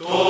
todo